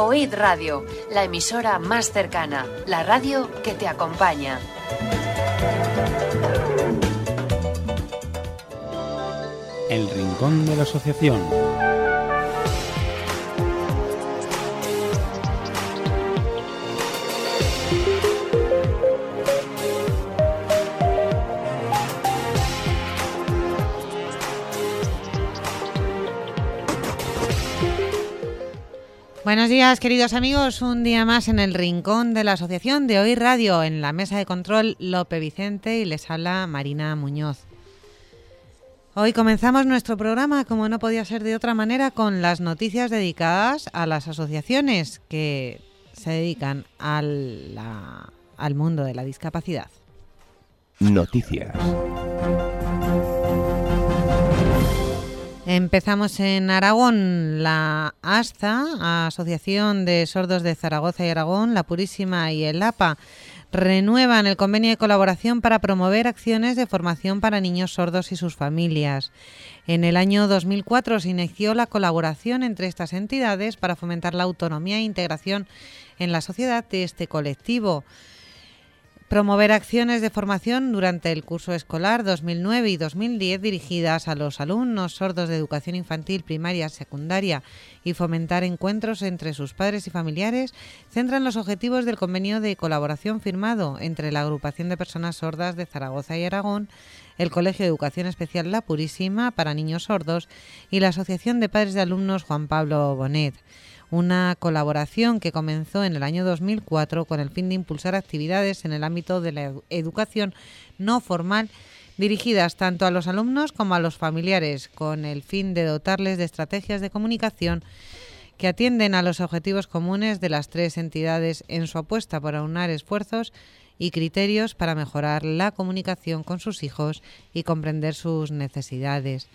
Oíd Radio, la emisora más cercana, la radio que te acompaña. El Rincón de la Asociación. Buenos días, queridos amigos. Un día más en el rincón de la Asociación de Hoy Radio, en la mesa de control Lope Vicente y les habla Marina Muñoz. Hoy comenzamos nuestro programa, como no podía ser de otra manera, con las noticias dedicadas a las asociaciones que se dedican al, al mundo de la discapacidad. Noticias. Empezamos en Aragón, la ASTA, Asociación de Sordos de Zaragoza y Aragón, la Purísima y el APA, renuevan el convenio de colaboración para promover acciones de formación para niños sordos y sus familias. En el año 2004 se inició la colaboración entre estas entidades para fomentar la autonomía e integración en la sociedad de este colectivo. Promover acciones de formación durante el curso escolar 2009 y 2010 dirigidas a los alumnos sordos de educación infantil, primaria, secundaria y fomentar encuentros entre sus padres y familiares centran los objetivos del convenio de colaboración firmado entre la Agrupación de Personas Sordas de Zaragoza y Aragón, el Colegio de Educación Especial La Purísima para Niños Sordos y la Asociación de Padres de Alumnos Juan Pablo Bonet una colaboración que comenzó en el año 2004 con el fin de impulsar actividades en el ámbito de la edu- educación no formal dirigidas tanto a los alumnos como a los familiares, con el fin de dotarles de estrategias de comunicación que atienden a los objetivos comunes de las tres entidades en su apuesta por aunar esfuerzos y criterios para mejorar la comunicación con sus hijos y comprender sus necesidades.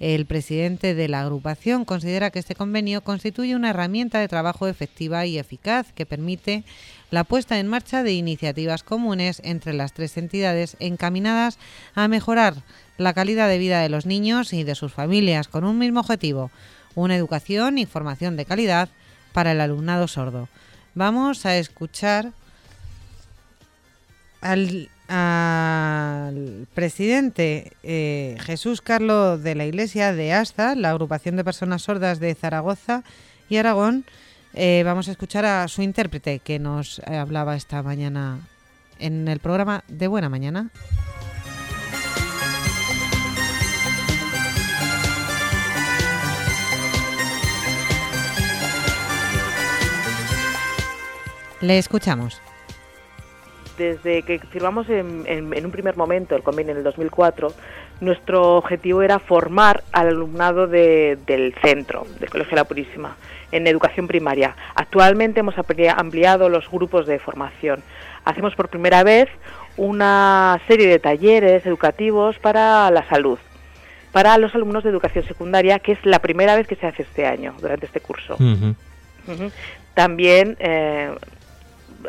El presidente de la agrupación considera que este convenio constituye una herramienta de trabajo efectiva y eficaz que permite la puesta en marcha de iniciativas comunes entre las tres entidades encaminadas a mejorar la calidad de vida de los niños y de sus familias con un mismo objetivo, una educación y formación de calidad para el alumnado sordo. Vamos a escuchar al, al presidente eh, Jesús Carlos de la Iglesia de Asta, la agrupación de personas sordas de Zaragoza y Aragón. Eh, vamos a escuchar a su intérprete que nos eh, hablaba esta mañana en el programa de Buena Mañana. Le escuchamos. Desde que firmamos en, en- en un primer momento el convenio en el 2004, nuestro objetivo era formar al alumnado de- del centro, del Colegio de la Purísima, en educación primaria. Actualmente hemos ampliado los grupos de formación. Hacemos por primera vez una serie de talleres educativos para la salud, para los alumnos de educación secundaria, que es la primera vez que se hace este año, durante este curso. También eh,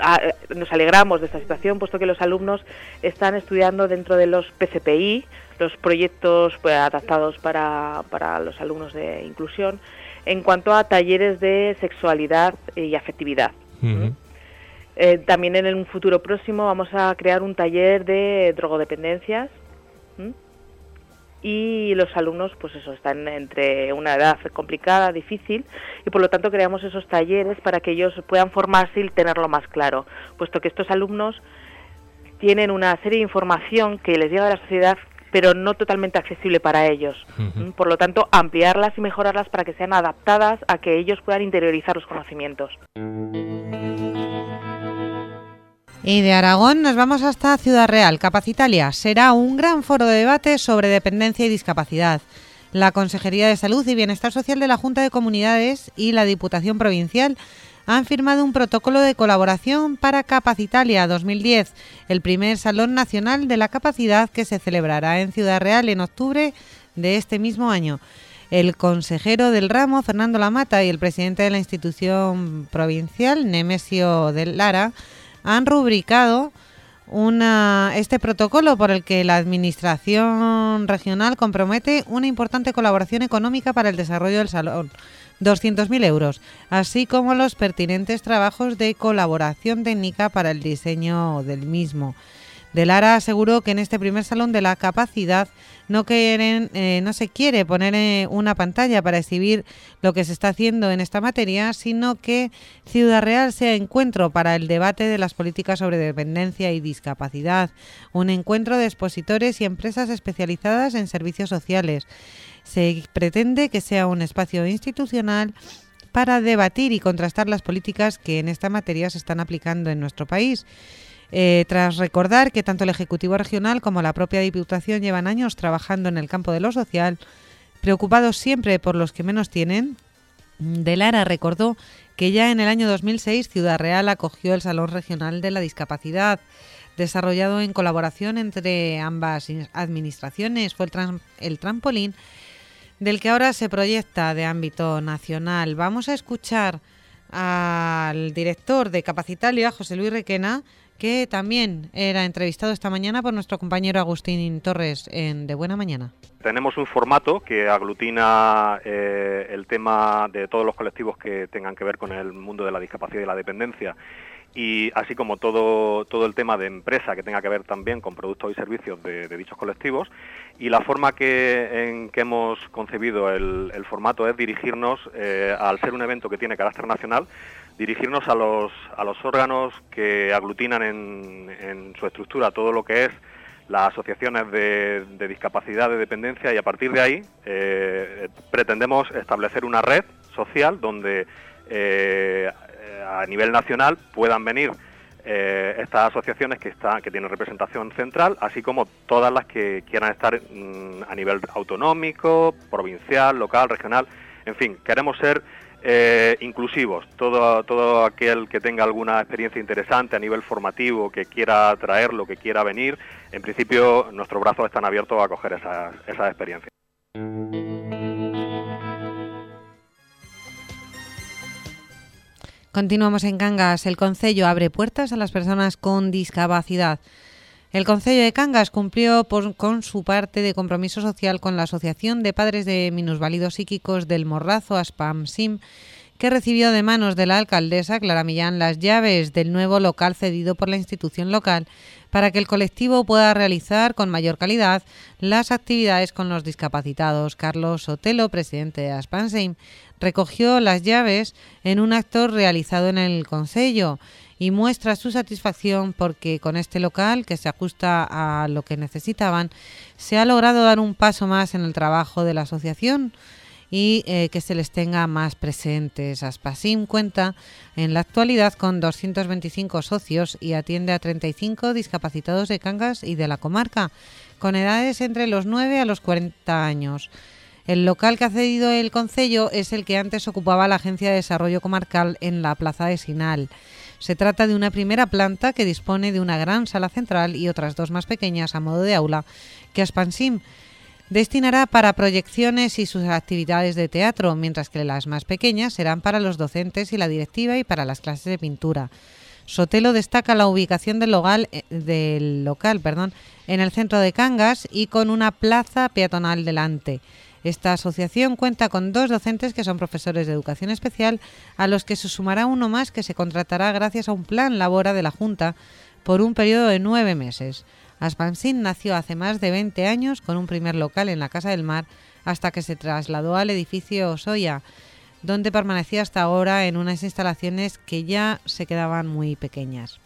a- nos alegramos de esta situación, puesto que los alumnos están estudiando dentro de los PCPI, los proyectos pues, adaptados para, para los alumnos de inclusión, en cuanto a talleres de sexualidad y afectividad. Eh, también en un futuro próximo vamos a crear un taller de drogodependencias. Y los alumnos, pues eso, están entre una edad complicada, difícil, y por lo tanto creamos esos talleres para que ellos puedan formarse y tenerlo más claro, puesto que estos alumnos tienen una serie de información que les llega de la sociedad, pero no totalmente accesible para ellos. Por lo tanto, ampliarlas y mejorarlas para que sean adaptadas a que ellos puedan interiorizar los conocimientos. Y de Aragón nos vamos hasta Ciudad Real. Capacitalia será un gran foro de debate sobre dependencia y discapacidad. La Consejería de Salud y Bienestar Social de la Junta de Comunidades y la Diputación Provincial han firmado un protocolo de colaboración para Capacitalia 2010, el primer Salón Nacional de la Capacidad que se celebrará en Ciudad Real en octubre de este mismo año. El consejero del ramo, Fernando Lamata, y el presidente de la institución provincial, Nemesio del Lara, han rubricado una, este protocolo por el que la Administración regional compromete una importante colaboración económica para el desarrollo del salón, 200.000 euros, así como los pertinentes trabajos de colaboración técnica para el diseño del mismo. De Lara aseguró que en este primer salón de la capacidad no, quieren, eh, no se quiere poner eh, una pantalla para exhibir lo que se está haciendo en esta materia, sino que Ciudad Real sea encuentro para el debate de las políticas sobre dependencia y discapacidad, un encuentro de expositores y empresas especializadas en servicios sociales. Se pretende que sea un espacio institucional para debatir y contrastar las políticas que en esta materia se están aplicando en nuestro país. Eh, tras recordar que tanto el Ejecutivo Regional como la propia Diputación llevan años trabajando en el campo de lo social, preocupados siempre por los que menos tienen, De Lara recordó que ya en el año 2006 Ciudad Real acogió el Salón Regional de la Discapacidad, desarrollado en colaboración entre ambas administraciones. Fue el, el trampolín del que ahora se proyecta de ámbito nacional. Vamos a escuchar al director de Capacitalia, José Luis Requena, que también era entrevistado esta mañana por nuestro compañero Agustín Torres en De Buena Mañana. Tenemos un formato que aglutina eh, el tema de todos los colectivos que tengan que ver con el mundo de la discapacidad y la dependencia y así como todo, todo el tema de empresa que tenga que ver también con productos y servicios de, dichos colectivos. Y la forma que, en que hemos concebido el, formato es dirigirnos, eh, al ser un evento que tiene carácter nacional, dirigirnos a los, a los órganos que aglutinan en, su estructura todo lo que es las asociaciones de, discapacidad, de dependencia, y a partir de ahí eh, pretendemos establecer una red social donde eh, a nivel nacional puedan venir eh, estas asociaciones que, están, que tienen representación central, así como todas las que quieran estar mm, a nivel autonómico, provincial, local, regional. En fin, queremos ser eh, inclusivos. Todo, todo aquel que tenga alguna experiencia interesante a nivel formativo, que quiera traerlo, que quiera venir, en principio nuestros brazos están abiertos a acoger esas, esas experiencias. Continuamos en Cangas. El Concello abre puertas a las personas con discapacidad. El Concello de Cangas cumplió con su parte de compromiso social con la Asociación de Padres de Minusválidos Psíquicos del Morrazo, ASPAMSIM, que recibió de manos de la alcaldesa Clara Millán las llaves del nuevo local cedido por la institución local para que el colectivo pueda realizar con mayor calidad las actividades con los discapacitados. Carlos Sotelo, presidente de ASPAMSIM, recogió las llaves en un acto realizado en el Concello y muestra su satisfacción porque con este local, que se ajusta a lo que necesitaban, se ha logrado dar un paso más en el trabajo de la asociación y eh, que se les tenga más presentes. Aspasim cuenta en la actualidad con 225 socios y atiende a 35 discapacitados de Cangas y de la comarca, con edades entre los 9 a los 40 años. El local que ha cedido el Concello es el que antes ocupaba la Agencia de Desarrollo Comarcal en la Plaza de Sinal. Se trata de una primera planta que dispone de una gran sala central y otras dos más pequeñas a modo de aula que Aspansim destinará para proyecciones y sus actividades de teatro, mientras que las más pequeñas serán para los docentes y la directiva y para las clases de pintura. Sotelo destaca la ubicación del local, eh, del local en el centro de Cangas y con una plaza peatonal delante. Esta asociación cuenta con dos docentes que son profesores de educación especial, a los que se sumará uno más que se contratará gracias a un plan labora de la Junta por un periodo de nueve meses. Aspansin nació hace más de 20 años con un primer local en la Casa del Mar hasta que se trasladó al edificio Osoya, donde permanecía hasta ahora en unas instalaciones que ya se quedaban muy pequeñas.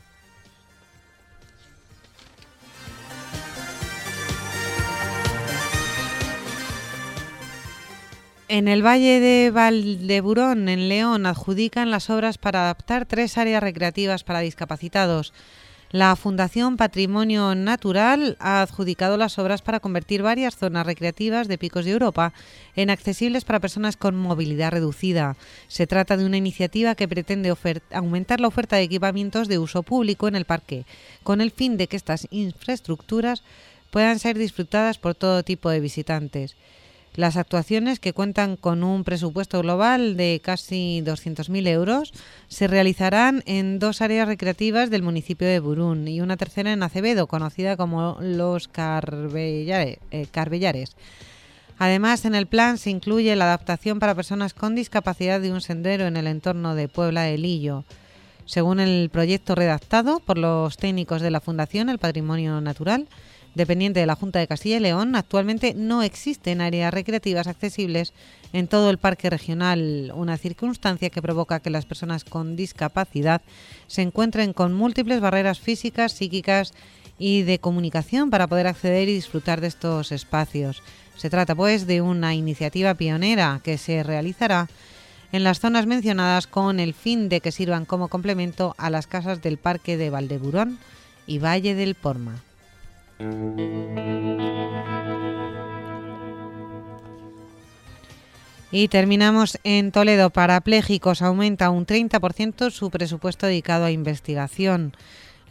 En el Valle de Valdeburón, en León, adjudican las obras para adaptar tres áreas recreativas para discapacitados. La Fundación Patrimonio Natural ha adjudicado las obras para convertir varias zonas recreativas de Picos de Europa en accesibles para personas con movilidad reducida. Se trata de una iniciativa que pretende aumentar la oferta de equipamientos de uso público en el parque, con el fin de que estas infraestructuras puedan ser disfrutadas por todo tipo de visitantes. Las actuaciones, que cuentan con un presupuesto global de casi 200.000 euros, se realizarán en dos áreas recreativas del municipio de Burún y una tercera en Acevedo, conocida como Los Carbellares. Eh, Carbellares. Además, en el plan se incluye la adaptación para personas con discapacidad de un sendero en el entorno de Puebla de Lillo. Según el proyecto redactado por los técnicos de la Fundación El Patrimonio Natural, dependiente de la Junta de Castilla y León, actualmente no existen áreas recreativas accesibles en todo el parque regional, una circunstancia que provoca que las personas con discapacidad se encuentren con múltiples barreras físicas, psíquicas y de comunicación para poder acceder y disfrutar de estos espacios. Se trata pues de una iniciativa pionera que se realizará en las zonas mencionadas con el fin de que sirvan como complemento a las casas del Parque de Valdeburón y Valle del Porma. Y terminamos en Toledo. Parapléjicos aumenta un 30% su presupuesto dedicado a investigación.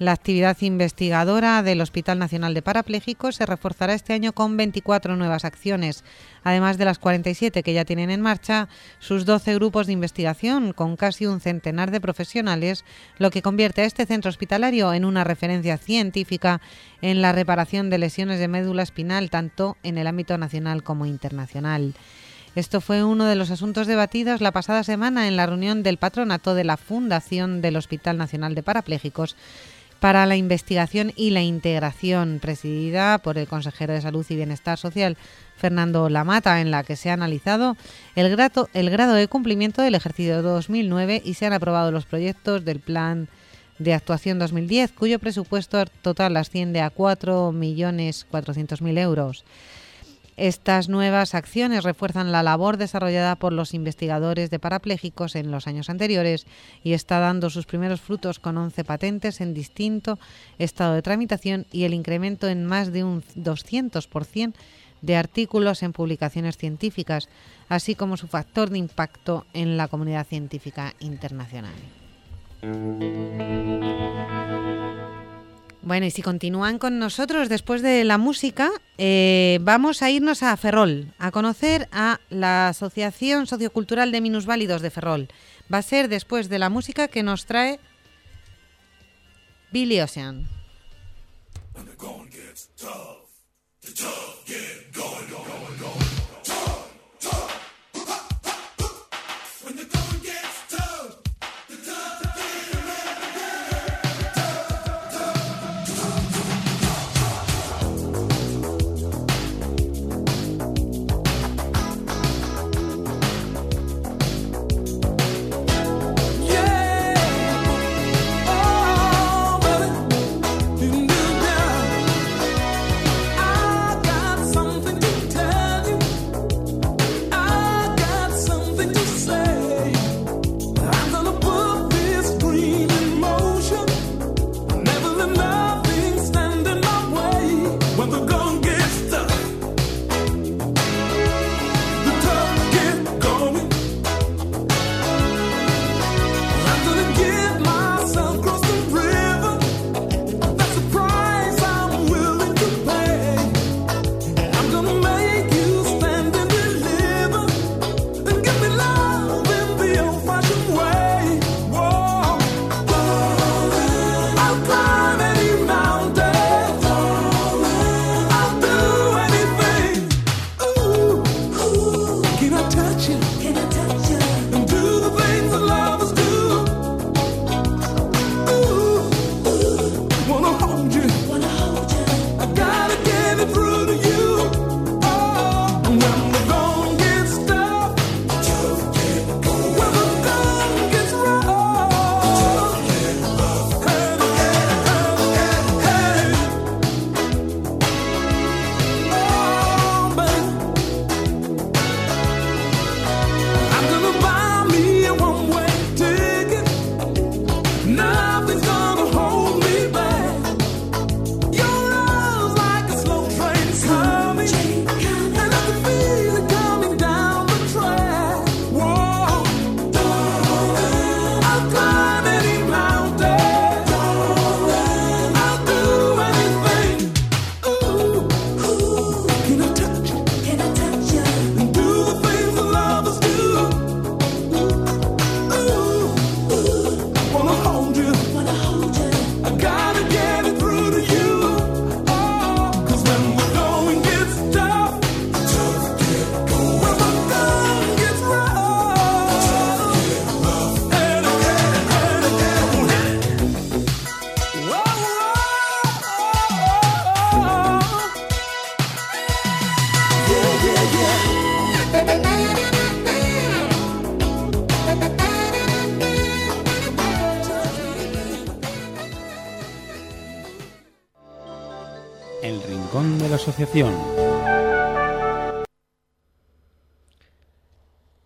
La actividad investigadora del Hospital Nacional de Parapléjicos se reforzará este año con 24 nuevas acciones, además de las 47 que ya tienen en marcha, sus 12 grupos de investigación con casi un centenar de profesionales, lo que convierte a este centro hospitalario en una referencia científica en la reparación de lesiones de médula espinal tanto en el ámbito nacional como internacional. Esto fue uno de los asuntos debatidos la pasada semana en la reunión del patronato de la Fundación del Hospital Nacional de Parapléjicos, para la investigación y la integración, presidida por el consejero de Salud y Bienestar Social, Fernando Lamata, en la que se ha analizado el grado, el grado de cumplimiento del ejercicio 2009 y se han aprobado los proyectos del Plan de Actuación 2010, cuyo presupuesto total asciende a 4.400.000 euros. Estas nuevas acciones refuerzan la labor desarrollada por los investigadores de parapléjicos en los años anteriores y está dando sus primeros frutos con 11 patentes en distinto estado de tramitación y el incremento en más de un 200% de artículos en publicaciones científicas, así como su factor de impacto en la comunidad científica internacional. Bueno, y si continúan con nosotros después de la música, eh, vamos a irnos a Ferrol, a conocer a la Asociación Sociocultural de Minusválidos de Ferrol. Va a ser después de la música que nos trae Billy Ocean.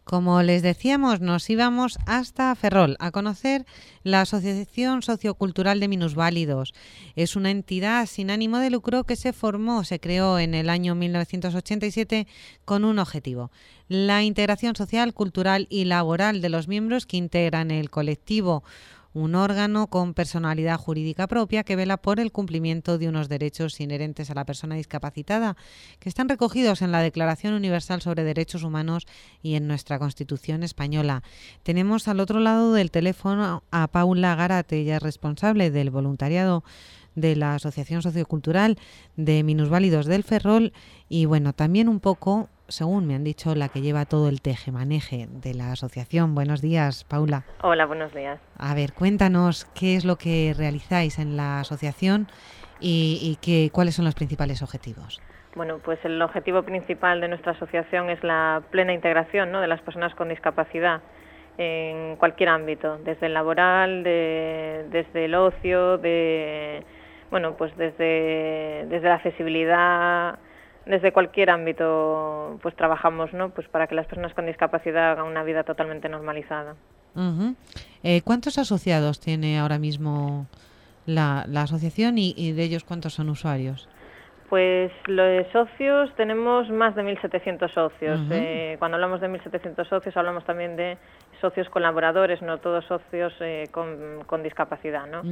Como les decíamos, nos íbamos hasta Ferrol a conocer la Asociación Sociocultural de Minusválidos. Es una entidad sin ánimo de lucro que se formó, se creó en el año 1987 con un objetivo, la integración social, cultural y laboral de los miembros que integran el colectivo un órgano con personalidad jurídica propia que vela por el cumplimiento de unos derechos inherentes a la persona discapacitada, que están recogidos en la Declaración Universal sobre Derechos Humanos y en nuestra Constitución española. Tenemos al otro lado del teléfono a Paula Garate, ella es responsable del voluntariado de la Asociación Sociocultural de Minusválidos del Ferrol y bueno, también un poco según me han dicho, la que lleva todo el teje-maneje de la asociación. Buenos días, Paula. Hola, buenos días. A ver, cuéntanos qué es lo que realizáis en la asociación y, qué, cuáles son los principales objetivos. Bueno, pues el objetivo principal de nuestra asociación es la plena integración ¿no? de las personas con discapacidad en cualquier ámbito, desde el laboral, desde el ocio, de, bueno, pues desde, desde la accesibilidad desde cualquier ámbito pues trabajamos ¿no? pues para que las personas con discapacidad hagan una vida totalmente normalizada. Eh, ¿Cuántos asociados tiene ahora mismo la, asociación y, de ellos cuántos son usuarios? Pues los socios tenemos más de 1.700 socios. Eh, cuando hablamos de 1.700 socios hablamos también de socios colaboradores, no todos socios eh, con, discapacidad. ¿no?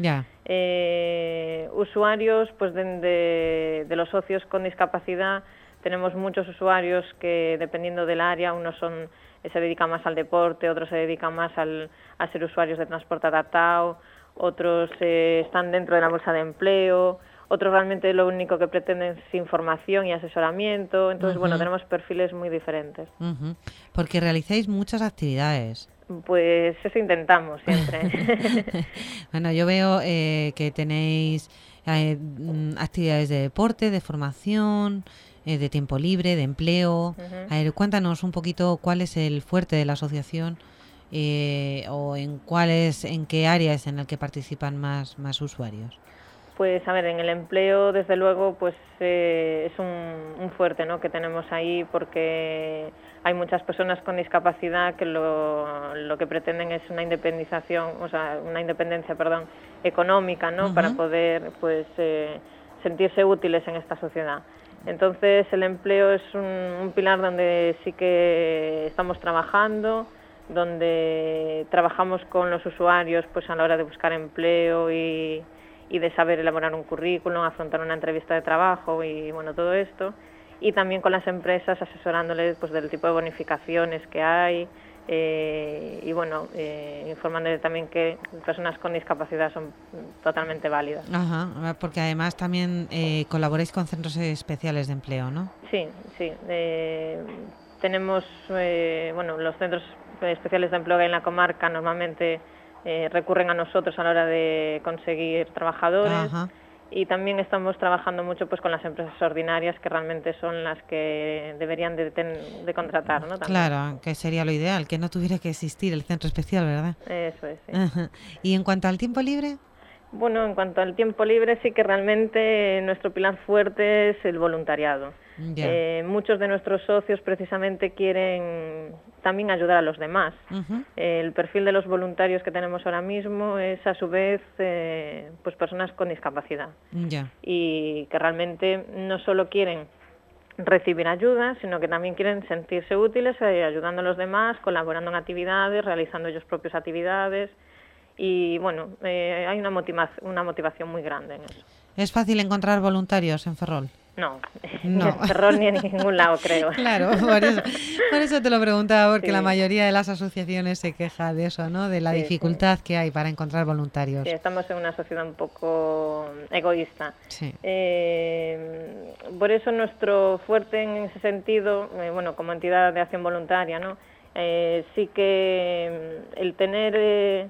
Eh, usuarios, pues de, los socios con discapacidad tenemos muchos usuarios que dependiendo del área, unos son se dedican más al deporte, otros se dedican más al, a ser usuarios de transporte adaptado, otros están dentro de la bolsa de empleo, otros realmente lo único que pretenden es información y asesoramiento. Entonces, bueno, tenemos perfiles muy diferentes. Porque realizáis muchas actividades. Pues eso intentamos siempre. bueno, yo veo eh, que tenéis eh, mm, actividades de deporte, de formación, eh, de tiempo libre, de empleo. A ver, cuéntanos un poquito cuál es el fuerte de la asociación o en cuáles, en qué áreas en el que participan más, más usuarios. Pues a ver, en el empleo desde luego pues eh, es un, fuerte ¿no? que tenemos ahí porque hay muchas personas con discapacidad que lo, lo, que pretenden es una independización, o sea, una independencia, perdón, económica, ¿no? Para poder pues eh, sentirse útiles en esta sociedad. Entonces el empleo es un, un pilar donde sí que estamos trabajando, donde trabajamos con los usuarios pues a la hora de buscar empleo y y de saber elaborar un currículum, afrontar una entrevista de trabajo y bueno, todo esto. Y también con las empresas asesorándoles pues, del tipo de bonificaciones que hay eh, y bueno, eh, informándoles también que personas con discapacidad son totalmente válidas. Ajá, porque además también eh, colaboráis con centros especiales de empleo, ¿no? Sí, sí. Eh, tenemos, bueno, los centros especiales de empleo que hay en la comarca normalmente eh, recurren a nosotros a la hora de conseguir trabajadores. Y también estamos trabajando mucho pues con las empresas ordinarias que realmente son las que deberían de, de contratar, ¿no? Claro, que sería lo ideal, que no tuviera que existir el centro especial, ¿verdad? Eso es. ¿Y en cuanto al tiempo libre? Bueno, en cuanto al tiempo libre, sí que realmente nuestro pilar fuerte es el voluntariado. Eh, muchos de nuestros socios precisamente quieren también ayudar a los demás. el perfil de los voluntarios que tenemos ahora mismo es a su vez eh, pues personas con discapacidad. Y que realmente no solo quieren recibir ayuda, sino que también quieren sentirse útiles eh, ayudando a los demás, colaborando en actividades, realizando ellos propias actividades y bueno, eh, hay una, una motivación muy grande en eso. ¿Es fácil encontrar voluntarios en Ferrol? No, ni en Ferrol ni en ningún lado, creo. Claro, por eso, te lo preguntaba, porque la mayoría de las asociaciones se queja de eso, ¿no? De la dificultad que hay para encontrar voluntarios. Sí, estamos en una sociedad un poco egoísta. Eh, por eso nuestro fuerte en ese sentido, eh, bueno, como entidad de acción voluntaria, ¿no? Eh, sí que el tener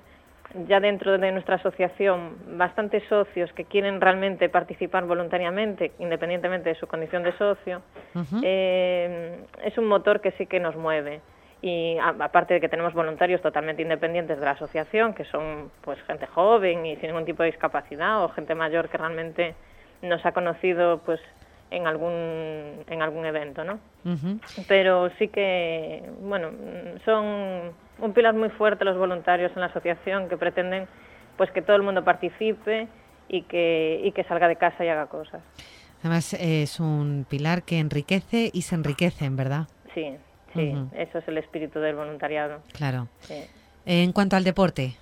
ya dentro de nuestra asociación bastantes socios que quieren realmente participar voluntariamente, independientemente de su condición de socio, eh, es un motor que sí que nos mueve. Y aparte de que tenemos voluntarios totalmente independientes de la asociación, que son pues gente joven y sin ningún tipo de discapacidad o gente mayor que realmente nos ha conocido pues en algún, en algún evento, ¿no? Pero sí que, bueno, son un pilar muy fuerte los voluntarios en la asociación que pretenden pues que todo el mundo participe y que, y que salga de casa y haga cosas. Además es un pilar que enriquece y se enriquece, ¿verdad? Sí, sí, eso es el espíritu del voluntariado. Claro. En cuanto al deporte,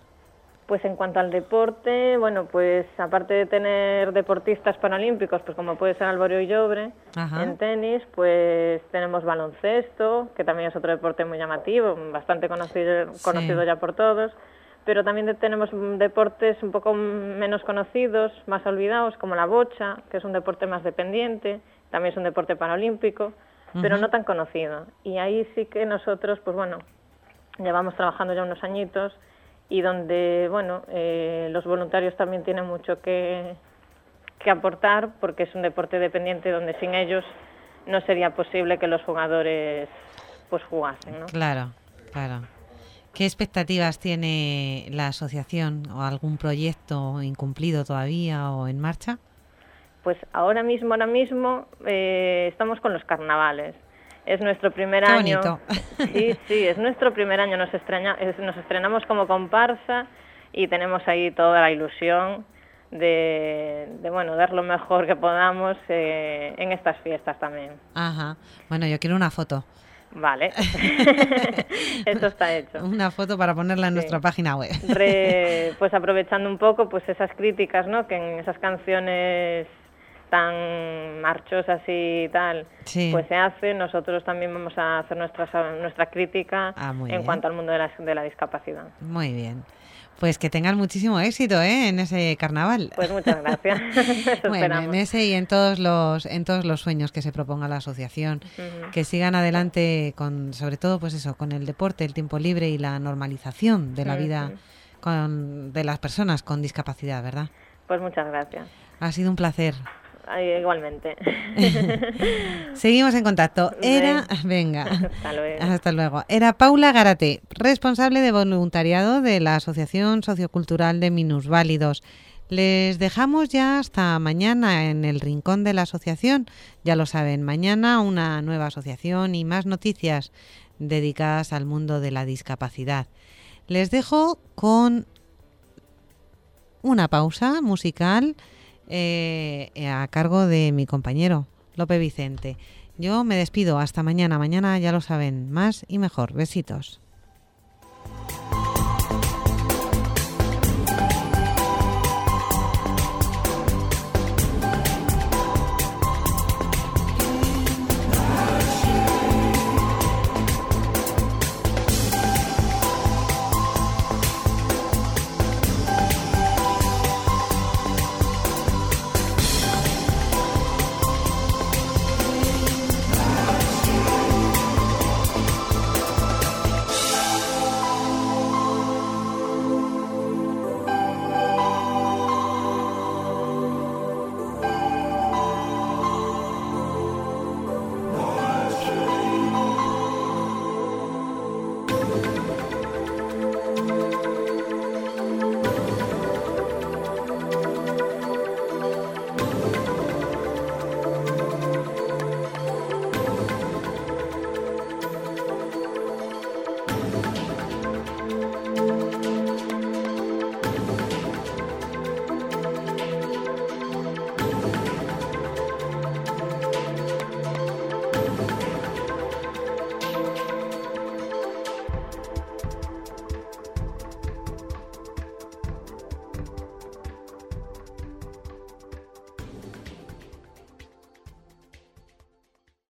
pues en cuanto al deporte, bueno, pues aparte de tener deportistas paralímpicos, pues como puede ser Álvaro y Llobre, en tenis, pues tenemos baloncesto, que también es otro deporte muy llamativo, bastante conocido, conocido ya por todos, pero también tenemos deportes un poco menos conocidos, más olvidados, como la bocha, que es un deporte más dependiente, también es un deporte paralímpico, pero no tan conocido. Y ahí sí que nosotros, pues bueno, llevamos trabajando ya unos añitos, y donde bueno eh, los voluntarios también tienen mucho que, que aportar porque es un deporte dependiente donde sin ellos no sería posible que los jugadores pues jugasen ¿no? claro claro ¿Qué expectativas tiene la asociación o algún proyecto incumplido todavía o en marcha? Pues ahora mismo, ahora mismo eh, estamos con los carnavales. Es nuestro primer año. Sí, sí, es nuestro primer año. Nos, extraña, nos estrenamos como comparsa y tenemos ahí toda la ilusión de, bueno, dar lo mejor que podamos eh, en estas fiestas también. Ajá. Bueno, yo quiero una foto. Vale, eso está hecho. Una foto para ponerla en nuestra página web. pues aprovechando un poco pues esas críticas, ¿no? Que en esas canciones tan marchosas y tal, pues se hace. Nosotros también vamos a hacer nuestra, nuestra crítica ah, en cuanto al mundo de la, de la discapacidad. Muy bien. Pues que tengan muchísimo éxito ¿eh? en ese carnaval. Pues muchas gracias. bueno, en ese y en todos los en todos los sueños que se proponga la asociación, que sigan adelante con sobre todo pues eso, con el deporte, el tiempo libre y la normalización de la vida con, de las personas con discapacidad, ¿verdad? Pues muchas gracias. Ha sido un placer igualmente. Seguimos en contacto. Era, venga, hasta luego. Era Paula Garate, responsable de voluntariado de la Asociación Sociocultural de Minusválidos. Les dejamos ya hasta mañana en el rincón de la asociación. Ya lo saben, mañana una nueva asociación y más noticias dedicadas al mundo de la discapacidad. Les dejo con una pausa musical eh, a cargo de mi compañero Lope Vicente. Yo me despido hasta mañana. Mañana ya lo saben, más y mejor. Besitos.